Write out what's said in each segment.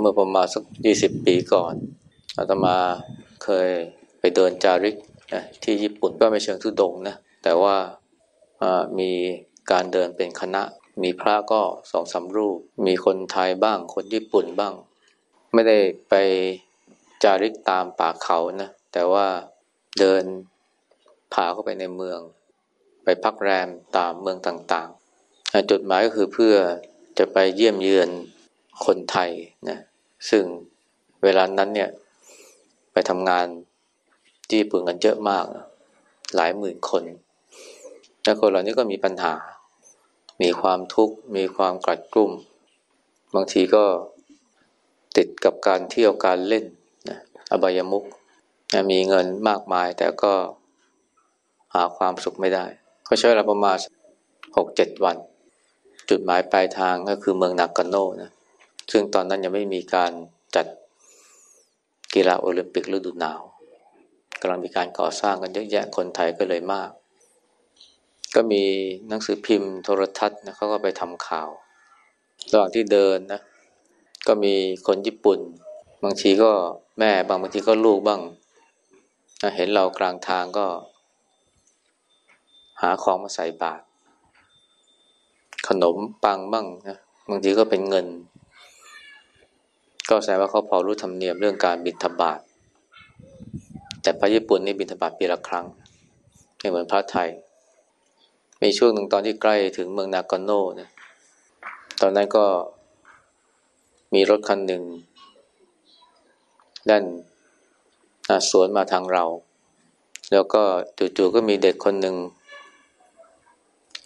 เมื่อประมาณสักยี่สิบปีก่อนอาตมาเคยไปเดินจาริกนะที่ญี่ปุ่นก็ไม่เชิงทุดงนะแต่ว่ามีการเดินเป็นคณะ มีพระก็สองสารูป มีคนไทยบ้างคนญี่ปุ่นบ้าง ไม่ได้ไปจาริกตามป่าเขานะแต่ว่าเดินผาเข้าไปในเมือง ไปพักแรมตามเมืองต่างๆจุดหมายก็คือเพื่อจะไปเยี่ยมเยือน คนไทยนะซึ่งเวลานั้นเนี่ยไปทำงานที่ญี่ปุ่นกันเยอะมาก หลายหมื่นคนและคนเหล่านี้ก็มีปัญหา มีความทุกข์ มีความกลัดกลุ้ม บางทีก็ติดกับการเที่ยวการเล่นนะอบายมุกนะมีเงินมากมายแต่ก็หาความสุขไม่ได้เขาใช้เวลาประมาณหกเจ็ดวัน จุดหมายปลายทางก็คือเมืองนากาโนนะ ซึ่งตอนนั้นยังไม่มีการจัดกีฬาโอลิมปิกฤดูหนาวกำลังมีการก่อสร้างกันเยอะแยะคนไทยก็เลยมาก ก็มีหนังสือพิมพ์โทรทัศน์นะเขาก็ไปทำข่าว ระหว่างที่เดินนะก็มีคนญี่ปุ่น บางทีก็แม่บางบางทีก็ลูกบ้างเห็นเรากลางทางก็ หาของมาใส่บาตรขนมปังบ้างนะบางทีก็เป็นเงิน ก็แสดงว่าเขาพอรู้ธรรมเนียมเรื่องการบิณฑบาตแต่พระญี่ปุ่นนี่บิณฑบาตปีละครั้งไม่เหมือนพระไทย มีช่วงหนึ่งตอนที่ใกล้ถึงเมืองนากาโน่นะตอนนั้นก็มีรถคันหนึ่งด้านสวนมาทางเรา แล้วก็จู่ๆก็มีเด็กคนหนึ่ง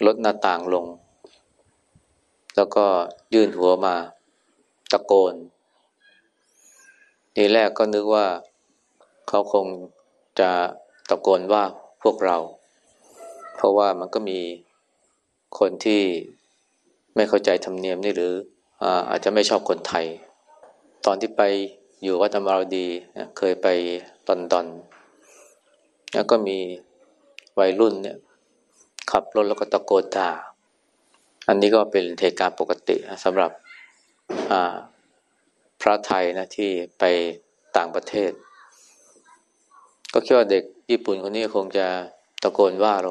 ลดหน้าต่างลง แล้วก็ยื่นหัวมาตะโกน ทีแรกก็นึกว่าเขาคงจะตะโกนว่าพวกเรา เพราะว่ามันก็มีคนที่ไม่เข้าใจธรรมเนียมนี่หรืออาจจะไม่ชอบคนไทย ตอนที่ไปอยู่วัดธรรมรดีเคยไปลอนดอน แล้วก็มีวัยรุ่นเนี่ยขับรถแล้วก็ตะโกนด่า อันนี้ก็เป็นเหตุการณ์ปกติสำหรับ พระไทยนะที่ไปต่างประเทศ ก็คิดว่าเด็กญี่ปุ่นคนนี้คงจะตะโกนว่าเรา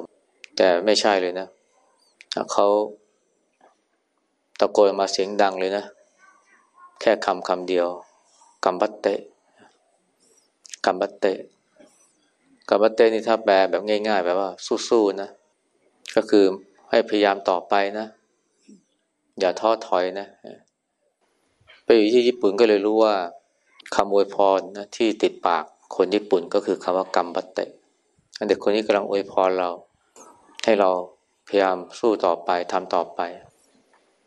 แต่ไม่ใช่เลยนะเขาตะโกนมาเสียงดังเลยนะ แค่คำคำเดียวกัมบัตเตกัมบัตเตกัมบัตเตนี่ถ้าแปลแบบง่ายๆแบบว่า สู้ๆนะ ก็คือให้พยายามต่อไปนะ อย่าท้อถอยนะ ไปอยู่ที่ญี่ปุ่นก็เลยรู้ว่าคำอวยพรนะที่ติดปากคนญี่ปุ่นก็คือคำว่ากรรมบัตเตเด็กคนนี้กำลังอวยพรเรา ให้เราพยายามสู้ต่อไปทำต่อไป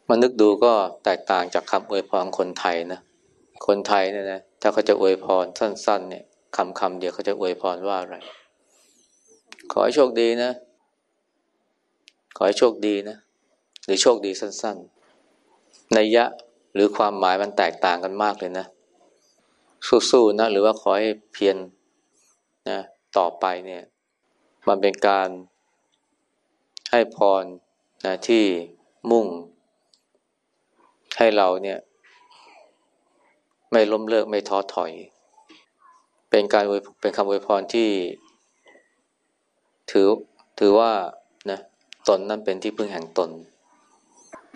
มานึกดูก็แตกต่างจากคำอวยพรคนไทยนะ คนไทยเนี่ยนะถ้าเขาจะอวยพรสั้น ๆ เนี่ยคำคำเดียวเขาจะอวยพรว่าอะไร ขอให้โชคดีนะ ขอให้โชคดีนะ หรือโชคดีสั้น ๆ ในยะ หรือความหมายมันแตกต่างกันมากเลยนะ สู้ๆนะ หรือว่าขอให้เพียรนะต่อไปเนี่ย มันเป็นการให้พรนะที่มุ่ง ให้เราเนี่ย ไม่ล้มเลิกไม่ท้อถอย เป็นการเป็นคำอวยพรที่ ถือถือว่านะตนนั้นเป็นที่พึ่งแห่งตน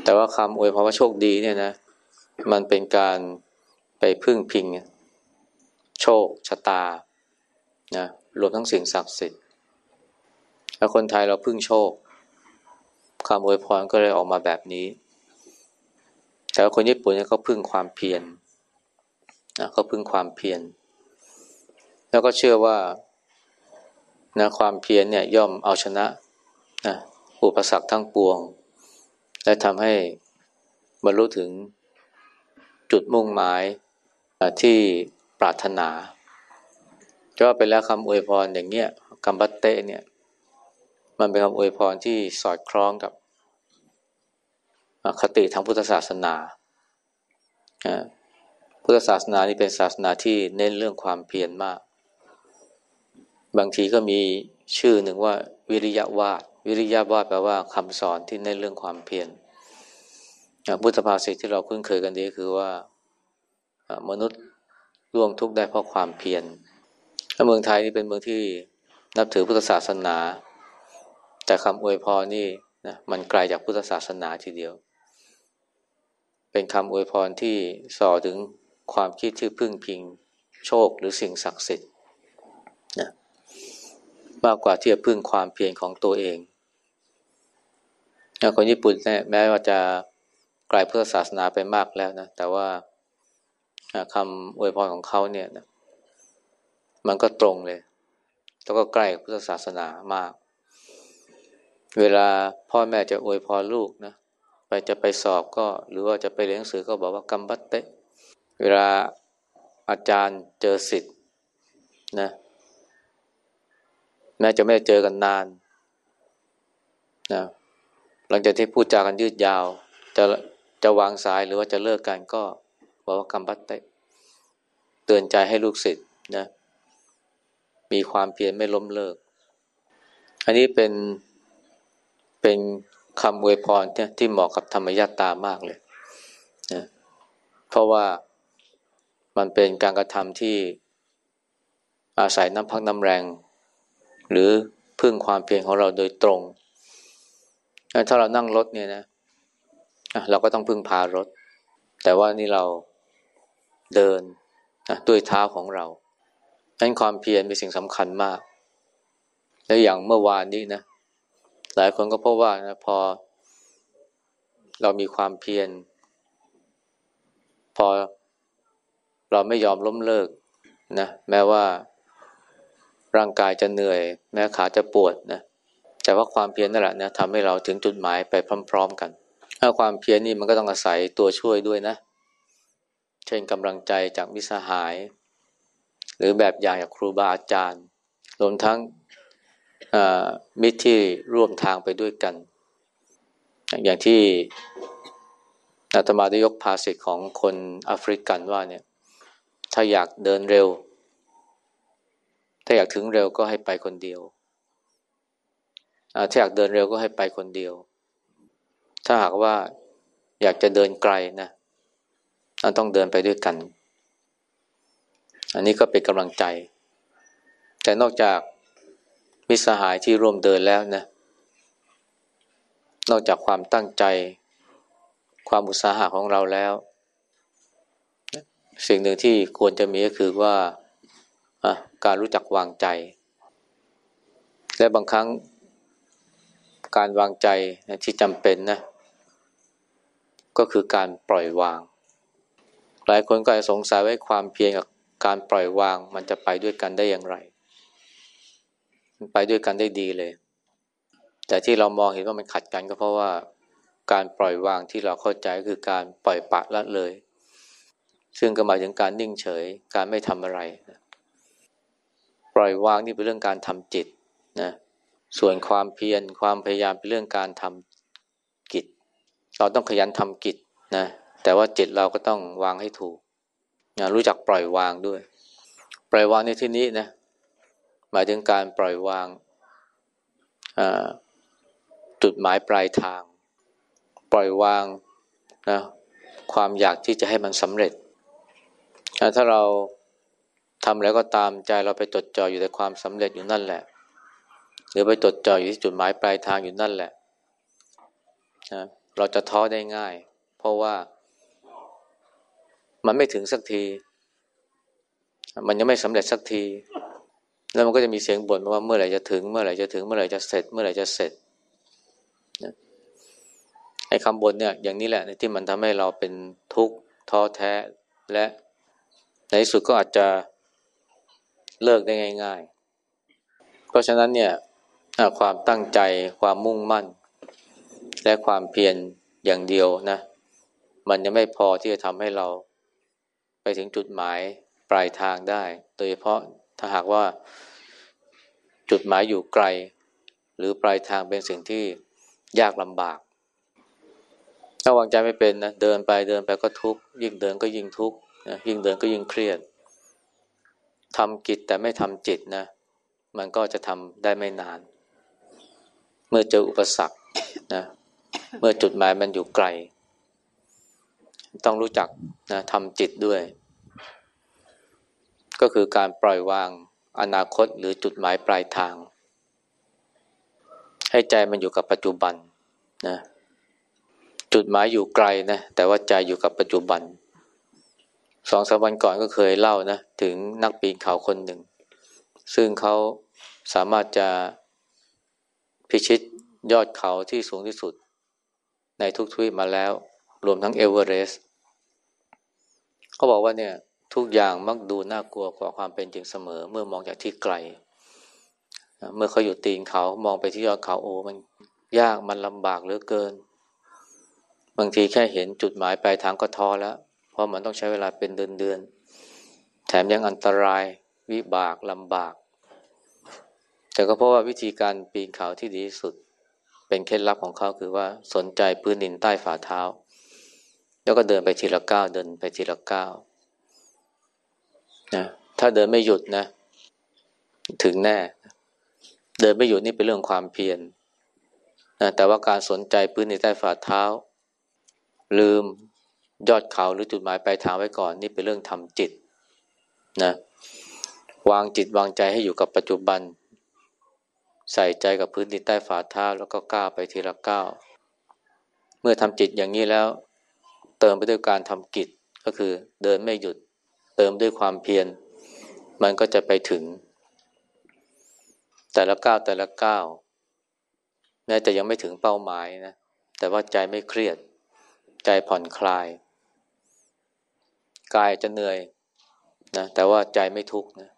แต่ว่าคำอวยพรว่าโชคดีเนี่ยนะ มันเป็นการไปพึ่งพิง โชคชะตานะรวมทั้งสิ่งศักดิ์สิทธิ์แล้วคนไทยเราพึ่งโชคคำอวยพรก็เลยออกมาแบบนี้ แต่คนญี่ปุ่นเนี่ยเขาพึ่งความเพียรนะเขาพึ่งความเพียรแล้วก็เชื่อว่านะความเพียรเนี่ยย่อมเอาชนะนะอุปสรรคทั้งปวง และทำให้บรรลุถึง จุดมุ่งหมายที่ปรารถนาจะว่าไปแล้วคำอวยพรอย่างเงี้ยคำบัตเต้เนี่ย มันเป็นคำอวยพรที่สอดคล้องกับคติทางพุทธศาสนาพุทธศาสนานี่เป็นศาสนาที่เน้นเรื่องความเพียรมาก บางทีก็มีชื่อหนึ่งว่า วิริยะวาดวิริยะวาดแปลว่าคำสอนที่เน้นเรื่องความเพียร พุทธภาษิตที่เราคุ้นเคยกันดีคือว่ามนุษย์ร่วงทุกข์ได้เพราะความเพียรเมืองไทยนี่เป็นเมืองที่นับถือพุทธศาสนา แต่คำอวยพรนี่นะมันไกลจากพุทธศาสนาทีเดียว เป็นคำอวยพรที่ส่อถึงความคิดที่พึ่งพิงโชคหรือสิ่งศักดิ์สิทธิ์นะมากกว่าที่จะพึ่งความเพียรของตัวเองคนญี่ปุ่นแม้ว่าจะ ไกลพุทธศาสนาไปมากแล้วนะ แต่ว่าคำอวยพรของเขาเนี่ยนะมันก็ตรงเลย แล้วก็ใกล้พุทธศาสนามาก เวลาพ่อแม่จะอวยพรลูกนะไปจะไปสอบก็หรือว่าจะไปเรียนหนังสือก็บอกว่ากัมบัตเตเวลาอาจารย์เจอสิทธิ์นะแม้จะไม่ได้เจอกันนานนะหลังจากที่พูดจากันยืดยาว จะ จะวางสายหรือว่าจะเลิกกันก็บอกว่ากัมบัตเตเตือนใจให้ลูกศิษย์นะมีความเพียรไม่ล้มเลิก อันนี้เป็นเป็นคำอวยพรที่เหมาะกับธรรมยตามากเลยนะเพราะว่ามันเป็นการกระทำที่อาศัยน้ำพักน้ำแรง หรือพึ่งความเพียรของเราโดยตรง ถ้าเรานั่งรถเนี่ยนะ เราก็ต้องพึ่งพารถ แต่ว่านี่เราเดินด้วยเท้าของเรานั้นความเพียรเป็นสิ่งสำคัญมาก แล้วอย่างเมื่อวานนี้นะหลายคนก็พบว่านะพอ เรามีความเพียรพอเราไม่ยอมล้มเลิกนะแม้ว่าร่างกายจะเหนื่อย แม้ขาจะปวดนะแต่ว่าความเพียรนั่นแหละนะทำให้เราถึงจุดหมายไปพร้อม ๆกัน ถ้าความเพียรนี่มันก็ต้องอาศัยตัวช่วยด้วยนะ เช่นกำลังใจจากมิสหาย หรือแบบอย่างจากครูบาอาจารย์ รวมทั้งมิตรที่ร่วมทางไปด้วยกัน อย่างที่อาตมาได้ยกภาษิตของคนแอฟริกันว่าเนี่ย ถ้าอยากเดินเร็ว ถ้าอยากถึงเร็วก็ให้ไปคนเดียวถ้าอยากเดินเร็วก็ให้ไปคนเดียว ถ้าหากว่าอยากจะเดินไกลนะต้องเดินไปด้วยกัน อันนี้ก็เป็นกำลังใจ แต่นอกจากมิสหายที่ร่วมเดินแล้วนะ นอกจากความตั้งใจ ความอุตสาหะของเราแล้ว สิ่งหนึ่งที่ควรจะมีก็คือว่าการรู้จักวางใจ และบางครั้งการวางใจที่จำเป็นนะ ก็คือการปล่อยวาง หลายคนก็จะสงสัยว่าความเพียรกับการปล่อยวางมันจะไปด้วยกันได้อย่างไร มันไปด้วยกันได้ดีเลย แต่ที่เรามองเห็นว่ามันขัดกันก็เพราะว่าการปล่อยวางที่เราเข้าใจคือการปล่อยปะละเลย ซึ่งก็หมายถึงการนิ่งเฉย การไม่ทำอะไร ปล่อยวางนี่เป็นเรื่องการทำจิตนะ ส่วนความเพียรความพยายามเป็นเรื่องการทำ เราต้องขยันทำกิจนะแต่ว่าจิตเราก็ต้องวางให้ถูกรู้จักปล่อยวางด้วย ปล่อยวางในที่นี้นะหมายถึงการปล่อยวางจุดหมายปลายทาง ปล่อยวางนะความอยากที่จะให้มันสำเร็จถ้าเราทำแล้วก็ตามใจเราไปจดจ่ออยู่ในความสำเร็จอยู่นั่นแหละ หรือไปจดจ่ออยู่ที่จุดหมายปลายทางอยู่นั่นแหละนะ เราจะท้อได้ง่าย เพราะว่ามันไม่ถึงสักที มันยังไม่สำเร็จสักที แล้วมันก็จะมีเสียงบ่นว่าเมื่อไหร่จะถึง เมื่อไหร่จะถึง เมื่อไหร่จะเสร็จ เมื่อไหร่จะเสร็จไอ้คำบ่นเนี่ย อย่างนี้แหละที่มันทำให้เราเป็นทุกข์ท้อแท้ และในที่สุดก็อาจจะเลิกได้ง่าย ๆ เพราะฉะนั้นเนี่ยความตั้งใจความมุ่งมั่น และความเพียรอย่างเดียวนะ มันยังไม่พอที่จะทำให้เรา ไปถึงจุดหมายปลายทางได้ โดยเฉพาะถ้าหากว่าจุดหมายอยู่ไกล หรือปลายทางเป็นสิ่งที่ยากลำบาก ถ้าวางใจไม่เป็นนะเดินไปเดินไปก็ทุกข์ยิ่งเดินก็ยิ่งทุกข์นะยิ่งเดินก็ยิ่งเครียดทำกิจแต่ไม่ทำจิตนะ มันก็จะทำได้ไม่นาน เมื่อเจออุปสรรคนะ เมื่อจุดหมายมันอยู่ไกล ต้องรู้จักนะทำจิตด้วย ก็คือการปล่อยวางอนาคตหรือจุดหมายปลายทาง ให้ใจมันอยู่กับปัจจุบันนะจุดหมายอยู่ไกลนะแต่ว่าใจอยู่กับปัจจุบันสองสามวันก่อนก็เคยเล่านะถึงนักปีนเขาคนหนึ่ง ซึ่งเขาสามารถจะพิชิตยอดเขาที่สูงที่สุด ในทุกทวีปมาแล้ว รวมทั้งเอเวอเรสต์เขาบอกว่าเนี่ยทุกอย่างมักดูน่ากลัวกว่าความเป็นจริงเสมอ เมื่อมองจากที่ไกล เมื่อเขาอยู่ตีนเขามองไปที่ยอดเขาโอ้มันยากมันลำบากเหลือเกิน บางทีแค่เห็นจุดหมายปลายทางก็ท้อแล้ว เพราะมันต้องใช้เวลาเป็นเดือนเดือนแถมยังอันตรายวิบากลำบาก แต่ก็เพราะว่าวิธีการปีนเขาที่ดีที่สุด เป็นเคล็ดลับของเขาคือว่าสนใจพื้นดินใต้ฝ่าเท้า แล้วก็เดินไปทีละก้าวเดินไปทีละก้าวนะถ้าเดินไม่หยุดนะ ถึงแน่ เดินไม่หยุดนี่เป็นเรื่องความเพียรนะแต่ว่าการสนใจพื้นในใต้ฝ่าเท้า ลืมยอดเขาหรือจุดหมายปลายทางไว้ก่อน นี่เป็นเรื่องทำจิตนะวางจิตวางใจให้อยู่กับปัจจุบัน ใส่ใจกับพื้นดินใต้ฝ่าเท้าแล้วก็ก้าวไปทีละก้าวเมื่อทำจิตอย่างนี้แล้ว เติมไปด้วยการทำกิจก็คือเดินไม่หยุด เติมด้วยความเพียรมันก็จะไปถึง แต่ละก้าวแต่ละก้าวแม้จะยังไม่ถึงเป้าหมายนะแต่ว่าใจไม่เครียด ใจผ่อนคลาย กายจะเหนื่อยนะแต่ว่าใจไม่ทุกข์นะ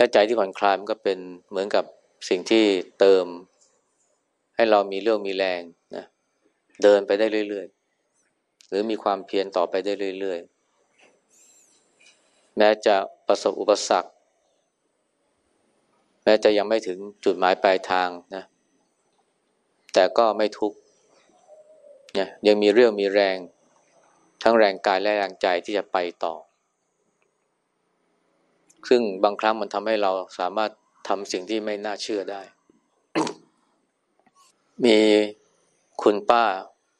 และใจที่ผ่อนคลายมันก็เป็นเหมือนกับสิ่งที่เติม ให้เรามีเรื่องมีแรงนะเดินไปได้เรื่อยๆ หรือมีความเพียรต่อไปได้เรื่อยๆ แม้จะประสบอุปสรรค แม้จะยังไม่ถึงจุดหมายปลายทางนะแต่ก็ไม่ทุกข์เนี่ยยังมีเรื่องมีแรง ทั้งแรงกายและแรงใจที่จะไปต่อ ซึ่งบางครั้งมันทำให้เราสามารถทำสิ่งที่ไม่น่าเชื่อได้ มีคุณป้า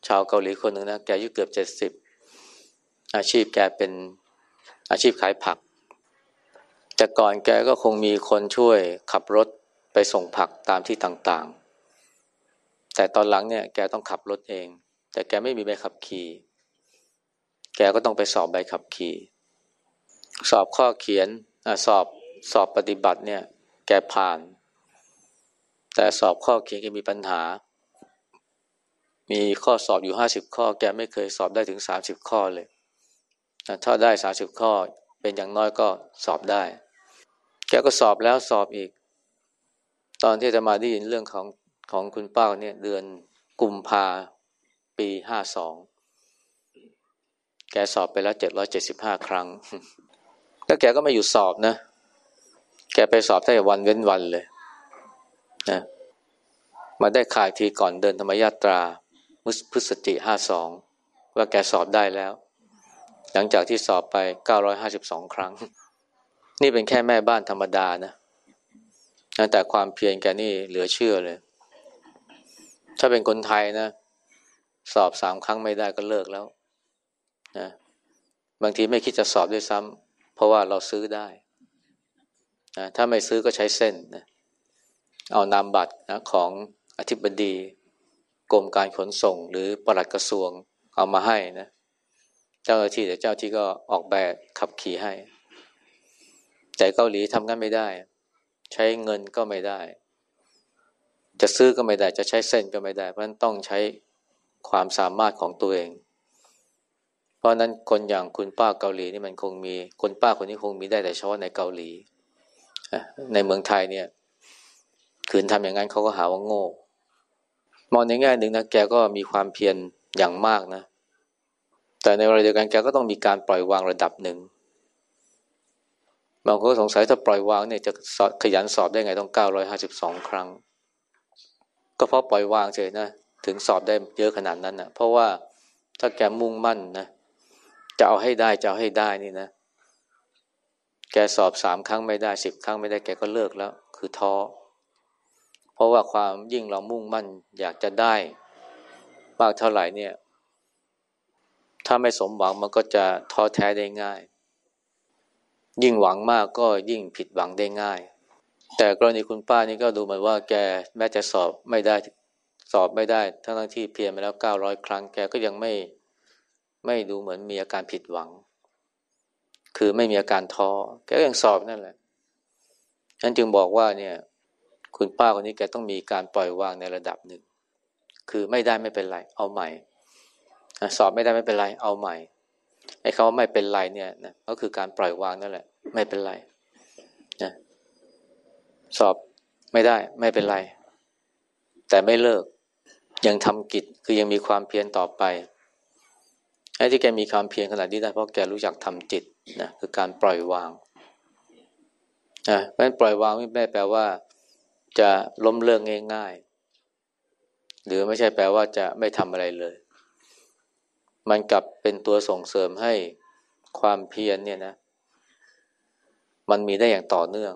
ชาวเกาหลีคนหนึ่งนะ แกอายุเกือบเจ็ดสิบ อาชีพแกเป็นอาชีพขายผัก แต่ก่อนแกก็คงมีคนช่วยขับรถไปส่งผักตามที่ต่างๆ แต่ตอนหลังเนี่ยแกต้องขับรถเอง แต่แกไม่มีใบขับขี่ แกก็ต้องไปสอบใบขับขี่ สอบข้อเขียน สอบสอบปฏิบัติเนี่ยแกผ่าน แต่สอบข้อเขียนแกมีปัญหา มีข้อสอบอยู่ห้าสิบข้อ แกไม่เคยสอบได้ถึงสามสิบข้อเลย ถ้าได้สาสิบข้อเป็นอย่างน้อยก็สอบได้ แกก็สอบแล้วสอบอีก ตอนที่จะมาได้ยินเรื่องของของคุณป้าเนี่ยเดือนกุมภาปีห้าสองแกสอบไปแล้วเจ็ดร้อยเจ็ดสิบห้าครั้ง แล้วแกก็ไม่หยุดสอบนะ แกไปสอบได้วันเว้นวันเลยนะมาได้ข่ายทีก่อนเดินธรรมยาตราพฤศจิห้าสองว่าแกสอบได้แล้ว หลังจากที่สอบไป952ครั้ง นี่เป็นแค่แม่บ้านธรรมดานะแต่ความเพียรแกนี่เหลือเชื่อเลย ถ้าเป็นคนไทยนะ สอบสามครั้งไม่ได้ก็เลิกแล้วนะบางทีไม่คิดจะสอบด้วยซ้ำ ราะว่าเราซื้อได้นะถ้าไม่ซื้อก็ใช้เส้นนะเอานามบัตรนะของอธิบดีกรมการขนส่ง หรือปลัดกระทรวงเอามาให้นะ เจ้าหน้าที่แต่เจ้าที่ก็ออกแบบขับขี่ให้ แต่เกาหลีทำกันไม่ได้ ใช้เงินก็ไม่ได้ จะซื้อก็ไม่ได้ จะใช้เส้นก็ไม่ได้ เพราะนั้นต้องใช้ความสามารถของตัวเอง เพราะนั้นคนอย่างคุณป้าเกาหลีนี่มันคงมีคนป้าคนนี้คงมีได้แต่เฉพาะในเกาหลีในเมืองไทยเนี่ยคืนทำอย่างนั้นเขาก็หาว่าโง่มองในแง่หนึ่งนะแกก็มีความเพียรอย่างมากนะ แต่ในเวลาเดียวกันแกก็ต้องมีการปล่อยวางระดับหนึ่งบางคนสงสัยถ้าปล่อยวางเนี่ยจะขยันสอบได้ไงต้องเก้าร้อยห้าสิบสองครั้ง ก็เพราะปล่อยวางเฉยนะถึงสอบได้เยอะขนาดนั้นนะเพราะว่าถ้าแกมุ่งมั่นนะ จะเอาให้ได้จะเอาให้ได้นี่นะ แกสอบสามครั้งไม่ได้สิบครั้งไม่ได้แกก็เลิกแล้ว คือท้อ เพราะว่าความยิ่งเรามุ่งมั่นอยากจะได้มากเท่าไหร่เนี่ย ถ้าไม่สมหวังมันก็จะท้อแท้ได้ง่าย ยิ่งหวังมากก็ยิ่งผิดหวังได้ง่าย แต่กรณีคุณป้านี่ก็ดูเหมือนว่าแกแม้จะสอบไม่ได้สอบไม่ได้ ทั้งทั้งที่เพียรมาแล้วเก้าร้อยครั้งแกก็ยังไม่ ไม่ดูเหมือนมีอาการผิดหวัง คือไม่มีอาการท้อแกก็ยังสอบนั่นแหละฉันจึงบอกว่าเนี่ย คุณป้าคนนี้แกต้องมีการปล่อยวางในระดับหนึ่ง คือไม่ได้ไม่เป็นไร เอาใหม่ สอบไม่ได้ไม่เป็นไร เอาใหม่ไอ้คำว่าไม่เป็นไรเนี่ยนะก็คือการปล่อยวางนั่นแหละ ไม่เป็นไรนะสอบไม่ได้ไม่เป็นไร แต่ไม่เลิก ยังทำกิจคือยังมีความเพียรต่อไป ไอ้ที่แกมีความเพียรขนาดนี้ได้เพราะแกรู้จักทำจิตนะคือการปล่อยวางนะเพราะฉะนั้นปล่อยวางไม่แปลว่า จะล้มเลิกง่ายๆ หรือไม่ใช่แปลว่าจะไม่ทำอะไรเลย มันกลับเป็นตัวส่งเสริมให้ความเพียรเนี่ยนะ มันมีได้อย่างต่อเนื่อง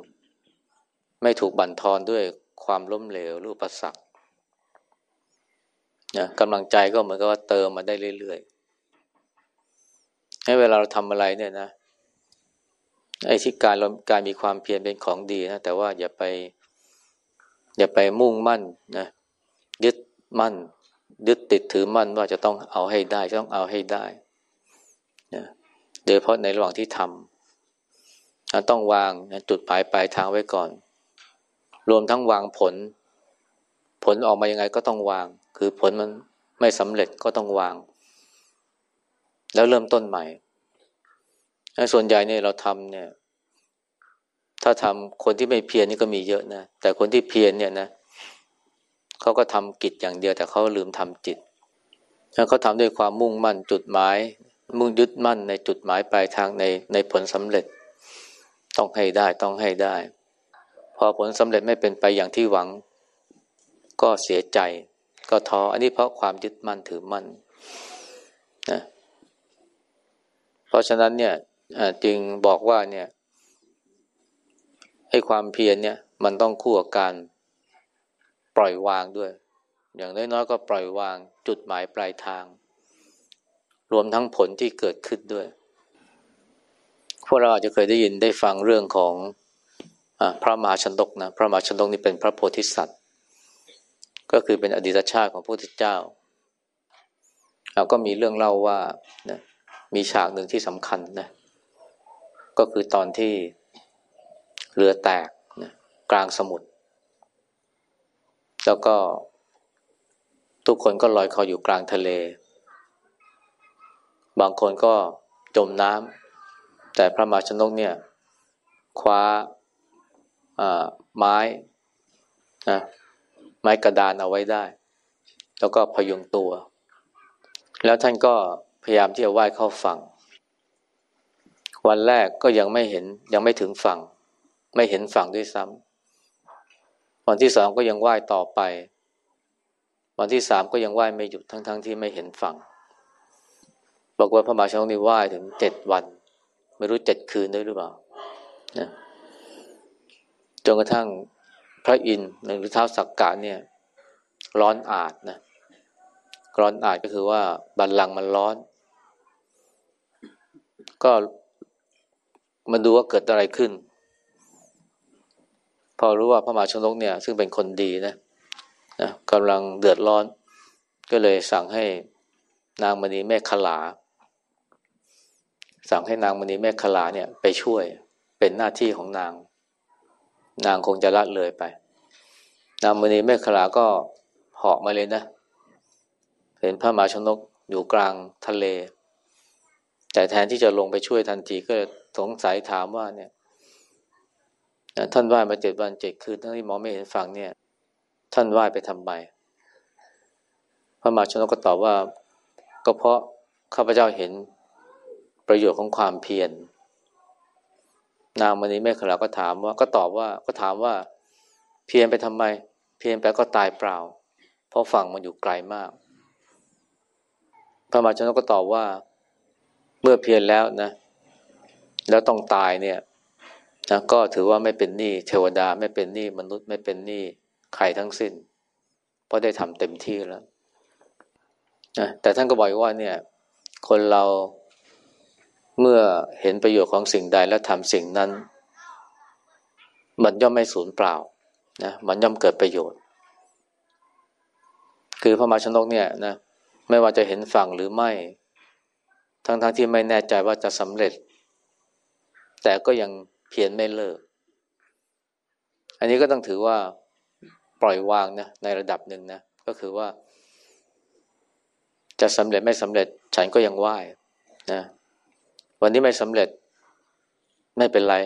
ไม่ถูกบั่นทอนด้วยความล้มเหลวหรืออุปสรรคนะกำลังใจก็เหมือนกับว่าเติมมาได้เรื่อยๆ เวลาเราทำอะไรเนี่ยนะไอ้ที่การการมีความเพียรเป็นของดีนะแต่ว่าอย่าไป อย่าไปมุ่งมั่นนะยึดมั่น ยึดติดถือมั่นว่าจะต้องเอาให้ได้ต้องเอาให้ได้นะโดยเพราะในระหว่างที่ทำต้องวางจุดหมายปลายทางไว้ก่อน รวมทั้งวางผล ผลออกมายังไงก็ต้องวาง คือผลมันไม่สำเร็จก็ต้องวาง แล้วเริ่มต้นใหม่ ส่วนใหญ่เนี่ยเราทำเนี่ย ถ้าทำคนที่ไม่เพียรนี่ก็มีเยอะนะ แต่คนที่เพียรเนี่ยนะเขาก็ทำกิจอย่างเดียว แต่เขาลืมทำจิตแล้วเขาทำด้วยความมุ่งมั่นจุดหมาย มุ่งยึดมั่นในจุดหมายปลายทางในในผลสำเร็จ ต้องให้ได้ต้องให้ได้ พอผลสำเร็จไม่เป็นไปอย่างที่หวัง ก็เสียใจ ก็ท้ออันนี้เพราะความยึดมั่นถือมั่นนะเพ ราะฉะนั้นเนี่ยจึงบอกว่าเนี่ยให้ความเพียรเนี่ยมันต้องคู่กับการปล่อยวางด้วย อย่างน้อยๆก็ปล่อยวางจุดหมายปลายทาง รวมทั้งผลที่เกิดขึ้นด้วย พวกเราอาจจะเคยได้ยินได้ฟังเรื่องของอพระมหาชนกนะพระมหาชนกนี่เป็นพระโพธิสัตว์ ก็คือเป็นอดีตชาติของพระพุทธเจ้าเราก็มีเรื่องเล่าว่านะ มีฉากหนึ่งที่สำคัญนะก็คือตอนที่เรือแตกนะกลางสมุทรแล้วก็ทุกคนก็ลอยคออยู่กลางทะเล บางคนก็จมน้ำแต่พระมาชนกเนี่ย คว้าไม้นะไม้กระดานเอาไว้ได้ แล้วก็พยุงตัว แล้วท่านก็ พยายามที่จะว่ายเข้าฝั่ง วันแรกก็ยังไม่เห็นยังไม่ถึงฝั่ง ไม่เห็นฝั่งด้วยซ้ำวันที่สองก็ยังไหว้ต่อไป วันที่สามก็ยังไหว้ไม่หยุดทั้งๆทที่ไม่เห็นฝั่ง บอกว่าพระมหาชนกนี่ไหว้ถึงเจ็ดวัน ไม่รู้เจ็ดคืนได้หรือเปล่านะจนกระทั่งพระอินทร์หรือเท้าสักกะเนี่ย ร้อนอาดนะร้อนอาดก็คือว่าบันลังมันร้อน ก็มาดูว่าเกิดอะไรขึ้น พอรู้ว่าพระมหาชนกเนี่ย ซึ่งเป็นคนดีนะนะกำลังเดือดร้อน ก็เลยสั่งให้นางมณีแม่ขลา สั่งให้นางมณีแม่ขลาเนี่ย ไปช่วยเป็นหน้าที่ของนาง นางคงจะละเลยไป นางมณีแม่ขลาก็เหาะมาเลยนะ เห็นพระมหาชนกอยู่กลางทะเล แต่แทนที่จะลงไปช่วยทันทีก็สงสัยถามว่าเนี่ยท่านไหว้มาเจ็ดวันเจ็ดคืนทั้งที่มองไม่เห็นฝั่งเนี่ย ท่านไหว้ไปทำไมพระมหาชนกก็ตอบว่า ก็เพราะข้าพเจ้าเห็นประโยชน์ของความเพียรนางมณีเมฆขลาก็ถามว่าก็ตอบว่าก็ถามว่า เพียรไปทำไม เพียรไปก็ตายเปล่า เพราะฝั่งมันอยู่ไกลมาก พระมหาชนกก็ตอบว่า เมื่อเพียรแล้วนะ แล้วต้องตายเนี่ยนะก็ถือว่าไม่เป็นหนี้เทวดาไม่เป็นหนี้มนุษย์ไม่เป็นหนี้ใครทั้งสิ้น เพราะได้ทำเต็มที่แล้วนะแต่ท่านก็บอกว่าเนี่ย คนเราเมื่อเห็นประโยชน์ของสิ่งใดและทำสิ่งนั้น มันย่อมไม่สูญเปล่านะมันย่อมเกิดประโยชน์ คือพระมาชนกเนี่ยนะไม่ว่าจะเห็นฝั่งหรือไม่ ทั้งๆทที่ไม่แน่ใจว่าจะสำเร็จ แต่ก็ยังเพียรไม่เลิก อันนี้ก็ต้องถือว่าปล่อยวางนะในระดับหนึ่งนะ ก็คือว่า จะสำเร็จไม่สำเร็จ ฉันก็ยังไหว้นะวันนี้ไม่สำเร็จ ไม่เป็นไร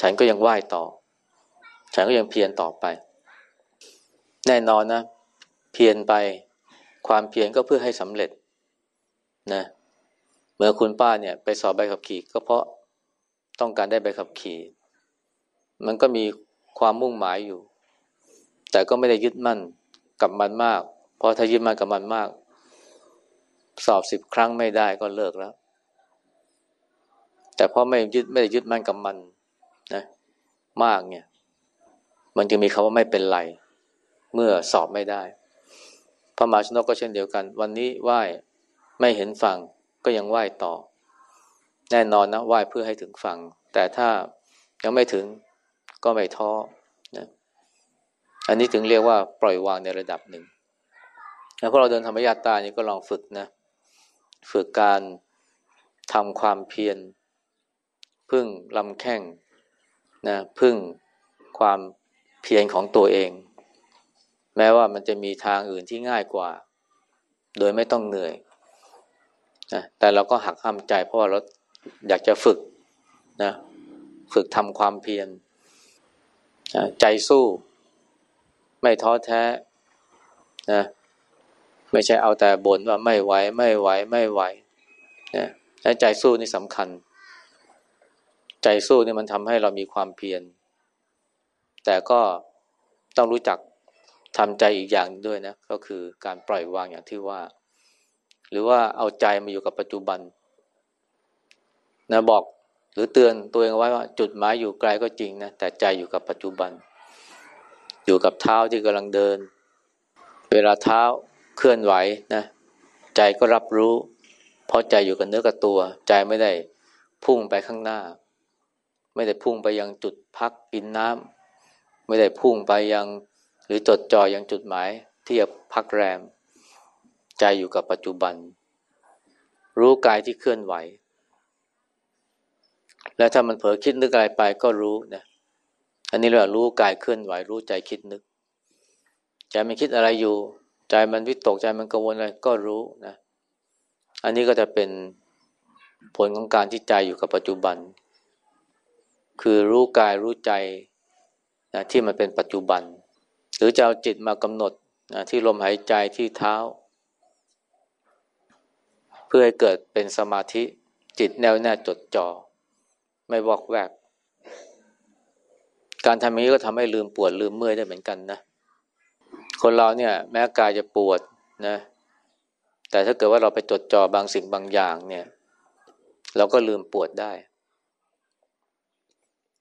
ฉันก็ยังไหว้ต่อ ฉันก็ยังเพียรต่อไป แน่นอนนะ เพียรไปความเพียรก็เพื่อให้สำเร็จนะ มื่อคุณป้าเนี่ยไปสอบใบขับขี่ ก็เพราะต้องการได้ใบขับขี่ มันก็มีความมุ่งหมายอยู่ แต่ก็ไม่ได้ยึดมั่นกับมันมาก เพราะถ้ายึดมั่นกับมันมาก สอบสิบครั้งไม่ได้ก็เลิกแล้ว แต่เพราะไม่ยึดไม่ได้ยึดมั่นกับมันนะมากเนี่ย มันจึงมีคาว่าไม่เป็นไร เมื่อสอบไม่ได้พระมหาชนกก็เช่นเดียวกัน วันนี้ไหว้ไม่เห็นฝั่ง ก็ยังไหว้ต่อ แน่นอนนะไหว้เพื่อให้ถึงฝั่ง แต่ถ้ายังไม่ถึงก็ไม่ท้อนะอันนี้ถึงเรียกว่าปล่อยวางในระดับหนึ่งแล้วพวกเราเดินธรรมยาตานี่ก็ลองฝึกนะ ฝึกการทำความเพียรพึ่งลำแข้งนะพึ่งความเพียรของตัวเอง แม้ว่ามันจะมีทางอื่นที่ง่ายกว่า โดยไม่ต้องเหนื่อย นะแต่เราก็หักห้ามใจเพราะว่าเราอยากจะฝึกนะฝึกทำความเพียรใจสู้ ไม่ท้อแท้นะไม่ใช่เอาแต่บ่นว่าไม่ไหวไม่ไหวไม่ไหวนะใจสู้นี่สำคัญ ใจสู้นี่มันทำให้เรามีความเพียร แต่ก็ต้องรู้จักทำใจอีกอย่างด้วยนะ ก็คือการปล่อยวางอย่างที่ว่า หรือว่าเอาใจมาอยู่กับปัจจุบันนะบอกหรือเตือนตัวเองไว้ว่าจุดหมายอยู่ไกลก็จริงนะแต่ใจอยู่กับปัจจุบัน อยู่กับเท้าที่กำลังเดิน เวลาเท้าเคลื่อนไหวนะใจก็รับรู้ เพราะใจอยู่กับเนื้อกับตัว ใจไม่ได้พุ่งไปข้างหน้า ไม่ได้พุ่งไปยังจุดพักกินน้ำไม่ได้พุ่งไปยัง หรือจดจ่อยังจุดหมายที่จะพักแรม ใจอยู่กับปัจจุบัน รู้กายที่เคลื่อนไหว และถ้ามันเผลอคิดนึกอะไรไปก็รู้นะอันนี้เรียกว่ารู้กายเคลื่อนไหว รู้ใจคิดนึกใจมันคิดอะไรอยู่ ใจมันวิตกใจมันกังวลอะไรก็รู้นะอันนี้ก็จะเป็นผลของการที่ใจอยู่กับปัจจุบัน คือรู้กายรู้ใจนะที่มันเป็นปัจจุบัน หรือจะเอาจิตมากำหนดนะที่ลมหายใจที่เท้า พื่อให้เกิดเป็นสมาธิจิตแน่วแน่จดจอ่อไม่วอกแวก การทำนี้ก็ทำให้ลืมปวดลืมเมื่อยได้เหมือนกันนะ คนเราเนี่ย แม้กายจะปวดนะ แต่ถ้าเกิดว่าเราไปจดจ่อบางสิ่งบางอย่างเนี่ย เราก็ลืมปวดได้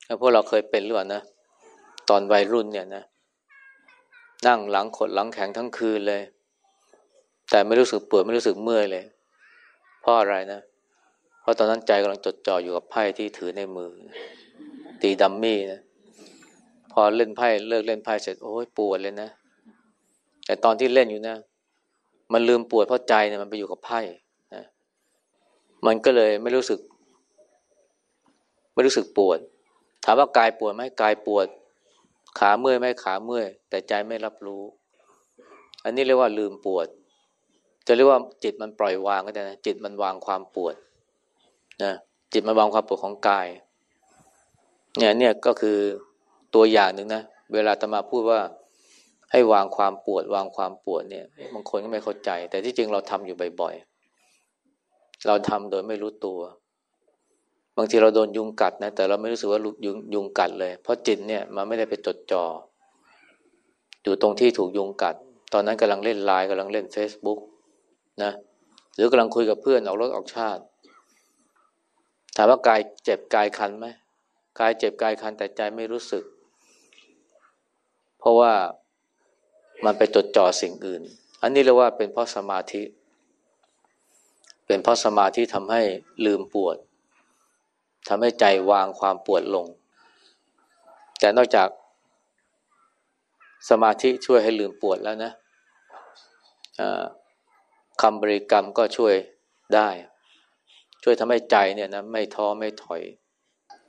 แล้วพวกเราเคยเป็นหรือเปล่านะ ตอนวัยรุ่นเนี่ยนะ นั่งหลังขดหลังแข็งทั้งคืนเลย แต่ไม่รู้สึกปวดไม่รู้สึกเมื่อยเลย เพราะอะไรนะ เพราะตอนนั้นใจกำลังจดจ่ออยู่กับไพ่ที่ถือในมือ ตีดัมมี่นะ พอเล่นไพ่เลิกเล่นไพ่เสร็จโอ้ยปวดเลยนะ แต่ตอนที่เล่นอยู่นะ มันลืมปวดเพราะใจเนี่ยมันไปอยู่กับไพ่นะมันก็เลยไม่รู้สึก ไม่รู้สึกปวด ถามว่ากายปวดไหมกายปวด ขาเมื่อยไหมขาเมื่อย แต่ใจไม่รับรู้ อันนี้เรียกว่าลืมปวด จะเรียกว่าจิตมันปล่อยวางก็ได้นะจิตมันวางความปวดนะจิตมันวางความปวดของกาย เนี่ยเนี่ยก็คือตัวอย่างหนึ่งนะเวลาตมาพูดว่าให้วางความปวด วางความปวดเนี่ยบางคนก็ไม่เข้าใจ แต่ที่จริงเราทำอยู่บ่อยๆ เราทำโดยไม่รู้ตัว บางทีเราโดนยุงกัดนะ แต่เราไม่รู้สึกว่ายุงยุงกัดเลย เพราะจิตเนี่ยมันไม่ได้ไปจดจอ่ออยู่ตรงที่ถูกยุงกัด ตอนนั้นกำลังเล่นไลน์กำลังเล่น Facebook นะหรือกำลังคุยกับเพื่อนออกรถออกชาติ ถามว่ากายเจ็บกายคันไหมกายเจ็บกายคันแต่ใจไม่รู้สึก เพราะว่ามันไปจดจ่อสิ่งอื่น อันนี้เรียกว่าเป็นเพราะสมาธิ เป็นเพราะสมาธิทำให้ลืมปวดทำให้ใจวางความปวดลง แต่นอกจากสมาธิช่วยให้ลืมปวดแล้วนะ คำบริกรรมก็ช่วยได้ ช่วยทำให้ใจเนี่ยนะไม่ท้อไม่ถอย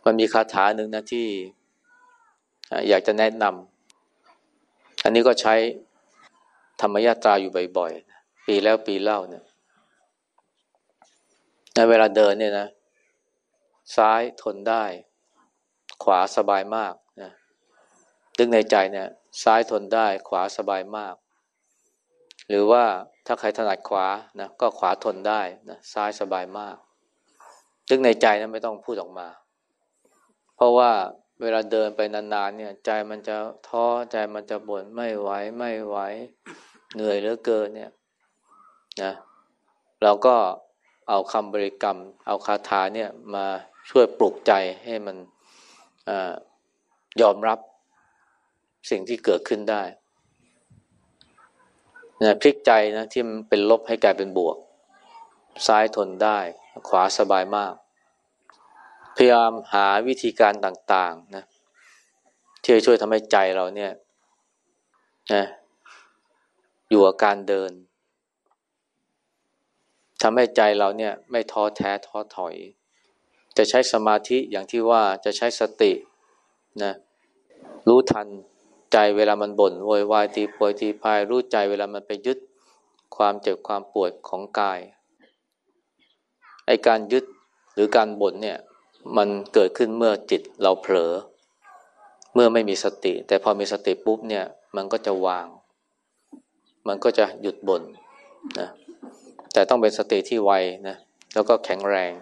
มันมีคาถาหนึ่งนะที่อยากจะแนะนำอันนี้ก็ใช้ธรรมยาตราอยู่บ่อยๆ ปีแล้วปีเล่าเนี่ยในเวลาเดินเนี่ยนะ ซ้ายทนได้ ขวาสบายมากนะดึงในใจเนี่ย ซ้ายทนได้ ขวาสบายมาก หรือว่าถ้าใครถนัดขวานะก็ขวาทนได้นะซ้ายสบายมากดึงในใจนะไม่ต้องพูดออกมา เพราะว่าเวลาเดินไปนานๆเนี่ย ใจมันจะท้อใจมันจะบ่นไม่ไหวไม่ไหวเหนื่อยเหลือเกินเนี่ยนะเราก็เอาคำบริกรรม เอาคาถาเนี่ยมาช่วยปลุกใจให้มันอยอมรับสิ่งที่เกิดขึ้นได้ นะพลิกใจนะที่มันเป็นลบให้กลายเป็นบวก ซ้ายทนได้ ขวาสบายมาก พยายามหาวิธีการต่างๆนะที่จะช่วยทำให้ใจเราเนี่ยนะอยู่กับการเดินทำให้ใจเราเนี่ยไม่ท้อแท้ท้อถอย จะใช้สมาธิอย่างที่ว่าจะใช้สตินะรู้ทัน ใจเวลามันบ่นโวยวายตีโพยตีพายรู้ใจเวลามันไปยึดความเจ็บความปวดของกายไอการยึดหรือการบ่นเนี่ย มันเกิดขึ้นเมื่อจิตเราเผลอ เมื่อไม่มีสติ แต่พอมีสติปุ๊บเนี่ย มันก็จะวาง มันก็จะหยุดบ่นนะแต่ต้องเป็นสติที่ไวนะแล้วก็แข็งแรง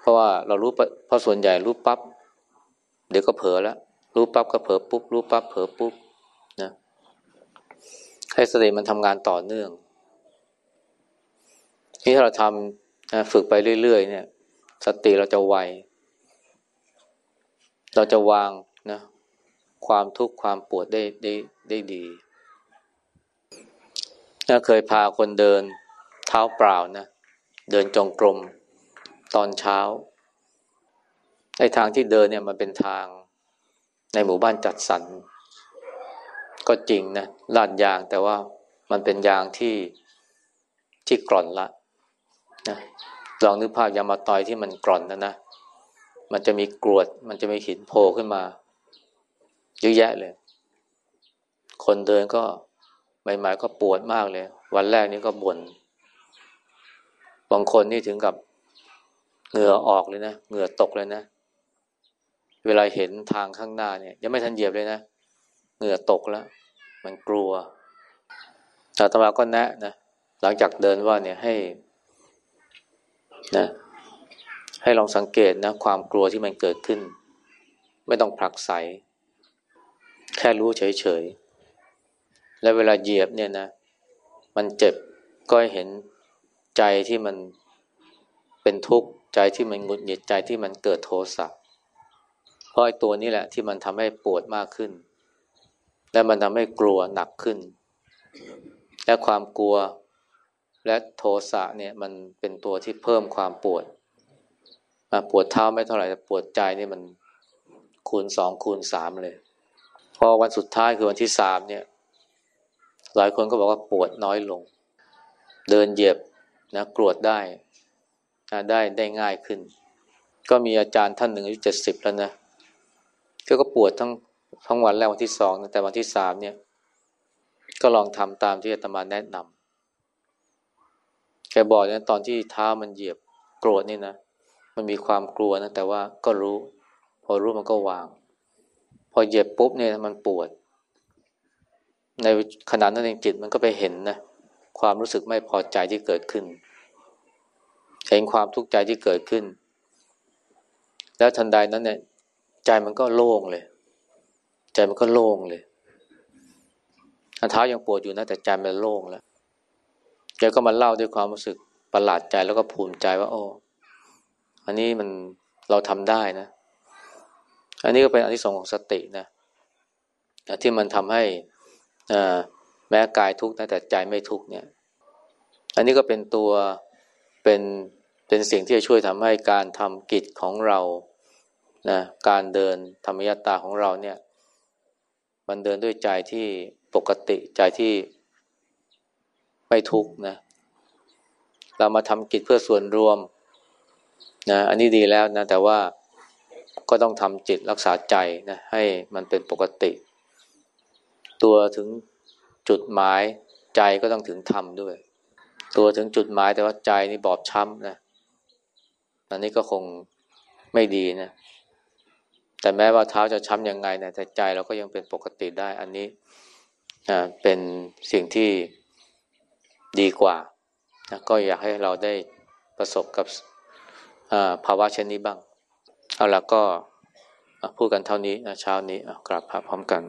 เพราะว่าเรารู้เพราะส่วนใหญ่รู้ปับ๊บเดี๋ยวก็เผลอแล้ว รู้ปั๊บก็เผลอปุ๊บ รู้ปั๊บเผลอปุ๊บนะ ให้สติมันทำงานต่อเนื่อง นี่ถ้าเราทำนะฝึกไปเรื่อยๆเนี่ย สติเราจะไว เราจะวางนะ ความทุกข์ความปวดได้ได้ได้ดีถ้าเคยพาคนเดินเท้าเปล่านะ เดินจงกรมตอนเช้าไอ้ทางที่เดินเนี่ยมันเป็นทาง ในหมู่บ้านจัดสรรก็จริงนะลาดยางแต่ว่ามันเป็นยางที่ที่กร่อนละนะลองนึกภาพยางมาตอยที่มันกร่อนนะนะมันจะมีกรวด มันจะมีหินโผล่ขึ้นมาเยอะแยะเลย คนเดินก็ใหม่ๆก็ปวดมากเลย วันแรกนี่ก็บน่นบางคนนี่ถึงกับเหงื่อออกเลยนะเหงื่อตกเลยนะ เวลาเห็นทางข้างหน้าเนี่ย ยังไม่ทันเหยียบเลยนะเหงื่อตกแล้ว มันกลัวอาตมาก็แนะนะหลังจากเดินว่าเนี่ยให้นะให้ลองสังเกตนะความกลัวที่มันเกิดขึ้น ไม่ต้องผลักไส แค่รู้เฉยๆ และเวลาเหยียบเนี่ยนะ มันเจ็บก็เห็นใจที่มันเป็นทุกข์ใจที่มันหงุดหงิดใจที่มันเกิดโทสะ เพราะไอ้ตัวนี้แหละที่มันทำให้ปวดมากขึ้น และมันทำให้กลัวหนักขึ้น และความกลัวและโทสะเนี่ยมันเป็นตัวที่เพิ่มความปวดปวดเท้าไม่เท่าไหร่แต่ปวดใจนี่มันคูณสองคูณสามเลย พอวันสุดท้ายคือวันที่สามเนี่ย หลายคนก็บอกว่าปวดน้อยลง เดินเหยียบนะกรวดได้ได้ได้ง่ายขึ้น ก็มีอาจารย์ท่านหนึ่งอายุเจ็ดสิบแล้วนะ ก็ก็ปวดทั้งทั้งวันแรกวันที่สองแต่วันที่สามเนี่ย ก็ลองทำตามที่อาตมาแนะนำแกบอกเนี่ยตอนที่เท้ามันเหยียบโกรธนี่นะมันมีความกลัวนะแต่ว่าก็รู้ พอรู้มันก็วาง พอเหยียบปุ๊บเนี่ยมันปวด ในขณะนั้นเองจิตมันก็ไปเห็นนะความรู้สึกไม่พอใจที่เกิดขึ้น เห็นความทุกข์ใจที่เกิดขึ้น แล้วทันใดนั้นเนี่ย ใจมันก็โล่งเลย ใจมันก็โล่งเลยเท้ายังปวดอยู่นะแต่ใจมันโล่งแล้วแกก็มาเล่าด้วยความรู้สึกประหลาดใจแล้วก็ภูมิใจว่า โอ้อันนี้มันเราทำได้นะ อันนี้ก็เป็นอันที่สองของสตินะที่มันทำให้แม้กายทุกข์นะแต่ใจไม่ทุกข์เนี่ย อันนี้ก็เป็นตัวเป็นเป็นสิ่งที่จะช่วยทำให้การทำกิจของเรา นะการเดินธรรมยตาของเราเนี่ย มันเดินด้วยใจที่ปกติใจที่ไม่ทุกข์นะ เรามาทำกิจเพื่อส่วนรวมนะอันนี้ดีแล้วนะ แต่ว่าก็ต้องทำจิตรักษาใจนะให้มันเป็นปกติ ตัวถึงจุดหมายใจก็ต้องถึงธรรมด้วย ตัวถึงจุดหมายแต่ว่าใจนี่บอบช้ำนะอันนี้ก็คงไม่ดีนะ แต่แม้ว่าเท้าจะช้ำยังไงนะแต่ใจเราก็ยังเป็นปกติได้ อันนี้เป็นสิ่งที่ดีกว่านะก็อยากให้เราได้ประสบกับภาวะเช่นนี้บ้าง เอาละก็พูดกันเท่านี้เช้านี้กลับพาพร้อมกัน